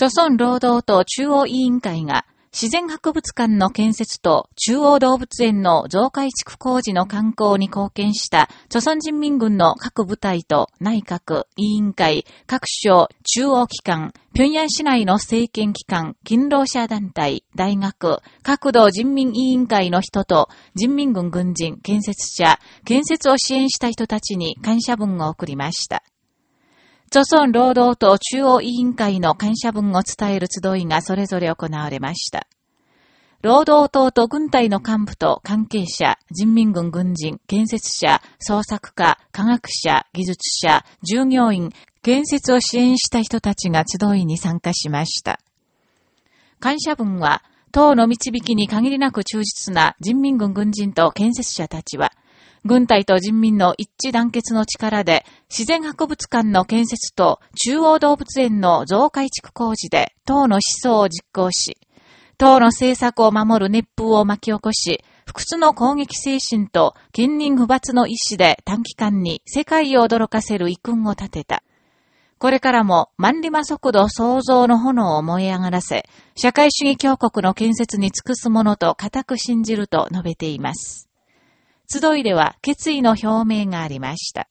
朝鮮労働党中央委員会が自然博物館の建設と中央動物園の増改築工事の観光に貢献した朝鮮人民軍の各部隊と内閣、委員会、各省、中央機関、平壌市内の政権機関、勤労者団体、大学、各道人民委員会の人と人民軍軍人、建設者、建設を支援した人たちに感謝文を送りました。朝鮮労働党中央委員会の感謝文を伝える集いがそれぞれ行われました。労働党と軍隊の幹部と関係者、人民軍軍人、建設者、創作家、科学者、技術者、従業員、建設を支援した人たちが集いに参加しました。感謝文は、党の導きに限りなく忠実な人民軍軍人と建設者たちは、軍隊と人民の一致団結の力で、自然博物館の建設と中央動物園の増改築工事で党の思想を実行し、党の政策を守る熱風を巻き起こし、不屈の攻撃精神と近隣不罰の意志で短期間に世界を驚かせる遺訓を立てた。これからも万里馬速度創造の炎を燃え上がらせ、社会主義強国の建設に尽くすものと固く信じると述べています。集いでは決意の表明がありました。